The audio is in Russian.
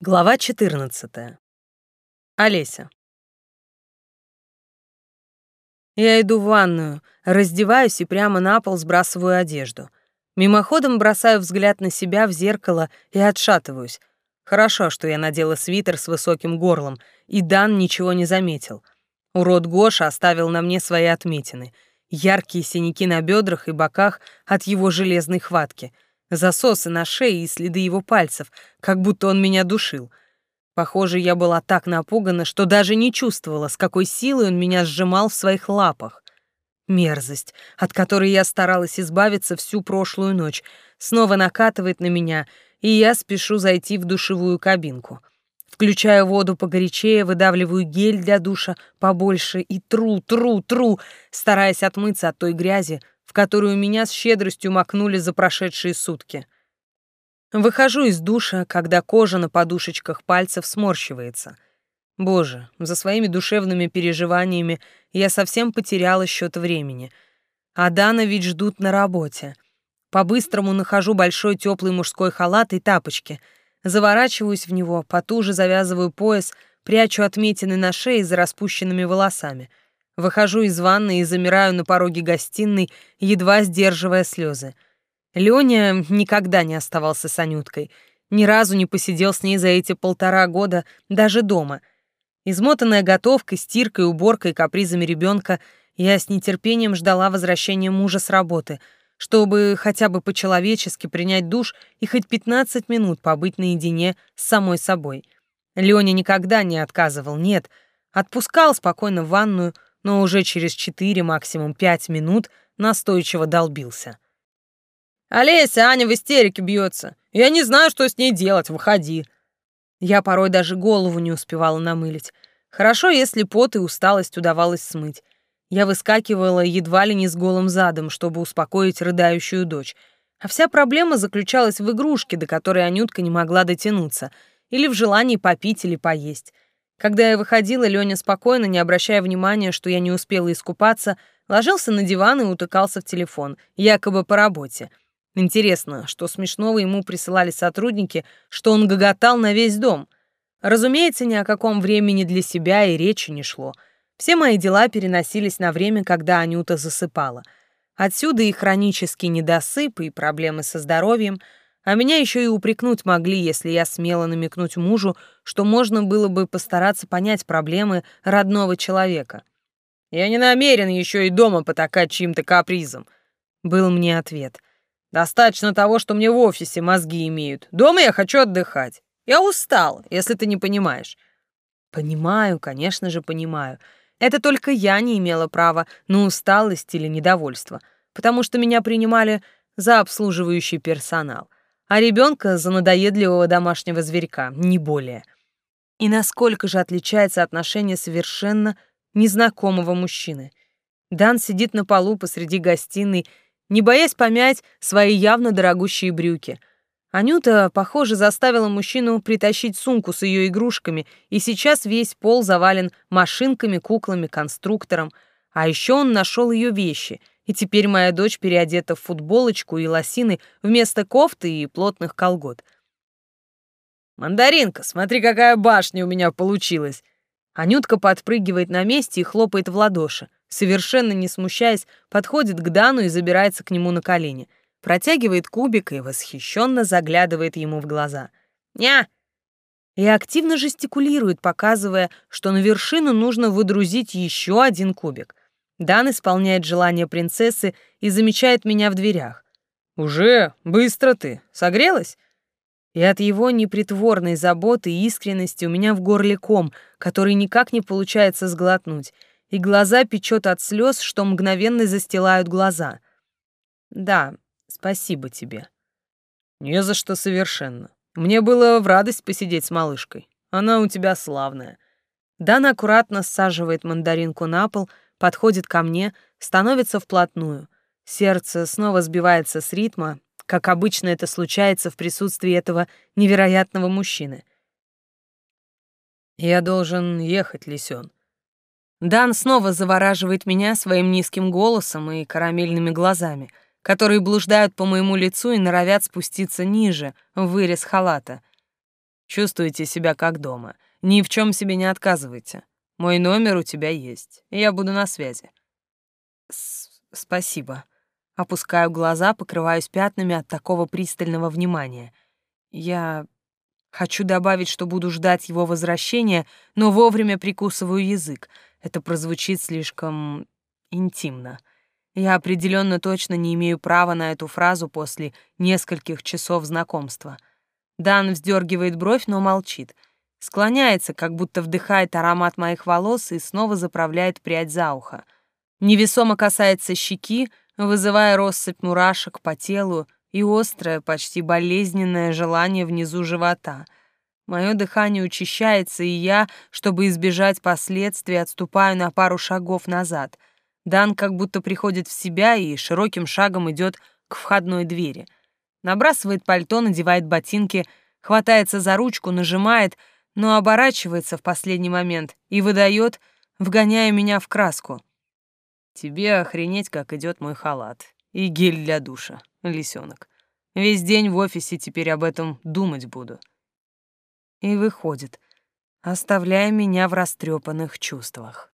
Глава 14. Олеся. Я иду в ванную, раздеваюсь и прямо на пол сбрасываю одежду. Мимоходом бросаю взгляд на себя в зеркало и отшатываюсь. Хорошо, что я надела свитер с высоким горлом, и Дан ничего не заметил. Урод Гоша оставил на мне свои отметины. Яркие синяки на бедрах и боках от его железной хватки — засосы на шее и следы его пальцев, как будто он меня душил. Похоже, я была так напугана, что даже не чувствовала, с какой силой он меня сжимал в своих лапах. Мерзость, от которой я старалась избавиться всю прошлую ночь, снова накатывает на меня, и я спешу зайти в душевую кабинку. Включаю воду погорячее, выдавливаю гель для душа побольше и тру, тру, тру, стараясь отмыться от той грязи, в которую меня с щедростью макнули за прошедшие сутки. Выхожу из душа, когда кожа на подушечках пальцев сморщивается. Боже, за своими душевными переживаниями я совсем потеряла счет времени. А Дана ведь ждут на работе. По-быстрому нахожу большой теплый мужской халат и тапочки. Заворачиваюсь в него, потуже завязываю пояс, прячу отметины на шее за распущенными волосами — Выхожу из ванны и замираю на пороге гостиной, едва сдерживая слезы. Лёня никогда не оставался с Анюткой, ни разу не посидел с ней за эти полтора года, даже дома. Измотанная готовкой, стиркой, уборкой, капризами ребенка, я с нетерпением ждала возвращения мужа с работы, чтобы хотя бы по-человечески принять душ и хоть 15 минут побыть наедине с самой собой. Лёня никогда не отказывал, нет, отпускал спокойно в ванную, но уже через четыре, максимум пять минут настойчиво долбился. «Олеся, Аня в истерике бьется. Я не знаю, что с ней делать, выходи». Я порой даже голову не успевала намылить. Хорошо, если пот и усталость удавалось смыть. Я выскакивала едва ли не с голым задом, чтобы успокоить рыдающую дочь. А вся проблема заключалась в игрушке, до которой Анютка не могла дотянуться, или в желании попить или поесть. Когда я выходила, Лёня спокойно, не обращая внимания, что я не успела искупаться, ложился на диван и утыкался в телефон, якобы по работе. Интересно, что смешного ему присылали сотрудники, что он гоготал на весь дом. Разумеется, ни о каком времени для себя и речи не шло. Все мои дела переносились на время, когда Анюта засыпала. Отсюда и хронический недосып, и проблемы со здоровьем — а меня еще и упрекнуть могли, если я смела намекнуть мужу, что можно было бы постараться понять проблемы родного человека. «Я не намерен еще и дома потакать чьим-то капризом», — был мне ответ. «Достаточно того, что мне в офисе мозги имеют. Дома я хочу отдыхать. Я устал, если ты не понимаешь». «Понимаю, конечно же, понимаю. Это только я не имела права на усталость или недовольство, потому что меня принимали за обслуживающий персонал а ребенка за надоедливого домашнего зверька, не более. И насколько же отличается отношение совершенно незнакомого мужчины. Дан сидит на полу посреди гостиной, не боясь помять свои явно дорогущие брюки. Анюта, похоже, заставила мужчину притащить сумку с ее игрушками, и сейчас весь пол завален машинками, куклами, конструктором. А еще он нашел ее вещи — и теперь моя дочь переодета в футболочку и лосины вместо кофты и плотных колгот. «Мандаринка, смотри, какая башня у меня получилась!» Анютка подпрыгивает на месте и хлопает в ладоши. Совершенно не смущаясь, подходит к Дану и забирается к нему на колени. Протягивает кубик и восхищенно заглядывает ему в глаза. «Ня!» И активно жестикулирует, показывая, что на вершину нужно выдрузить еще один кубик. Дан исполняет желание принцессы и замечает меня в дверях. «Уже? Быстро ты. Согрелась?» И от его непритворной заботы и искренности у меня в горле ком, который никак не получается сглотнуть, и глаза печет от слез, что мгновенно застилают глаза. «Да, спасибо тебе». «Не за что совершенно. Мне было в радость посидеть с малышкой. Она у тебя славная». Дан аккуратно саживает мандаринку на пол, подходит ко мне, становится вплотную. Сердце снова сбивается с ритма, как обычно это случается в присутствии этого невероятного мужчины. «Я должен ехать, Лисён». Дан снова завораживает меня своим низким голосом и карамельными глазами, которые блуждают по моему лицу и норовят спуститься ниже, в вырез халата. Чувствуйте себя как дома. Ни в чем себе не отказывайте. Мой номер у тебя есть. Я буду на связи. С Спасибо. Опускаю глаза, покрываюсь пятнами от такого пристального внимания. Я хочу добавить, что буду ждать его возвращения, но вовремя прикусываю язык. Это прозвучит слишком интимно. Я определенно точно не имею права на эту фразу после нескольких часов знакомства. Дан вздергивает бровь, но молчит. Склоняется, как будто вдыхает аромат моих волос и снова заправляет прядь за ухо. Невесомо касается щеки, вызывая россыпь мурашек по телу и острое, почти болезненное желание внизу живота. Мое дыхание учащается, и я, чтобы избежать последствий, отступаю на пару шагов назад. Дан как будто приходит в себя и широким шагом идет к входной двери. Набрасывает пальто, надевает ботинки, хватается за ручку, нажимает, но оборачивается в последний момент и выдает, вгоняя меня в краску. Тебе охренеть, как идет мой халат. И гель для душа, лисенок. Весь день в офисе теперь об этом думать буду. И выходит, оставляя меня в растрепанных чувствах.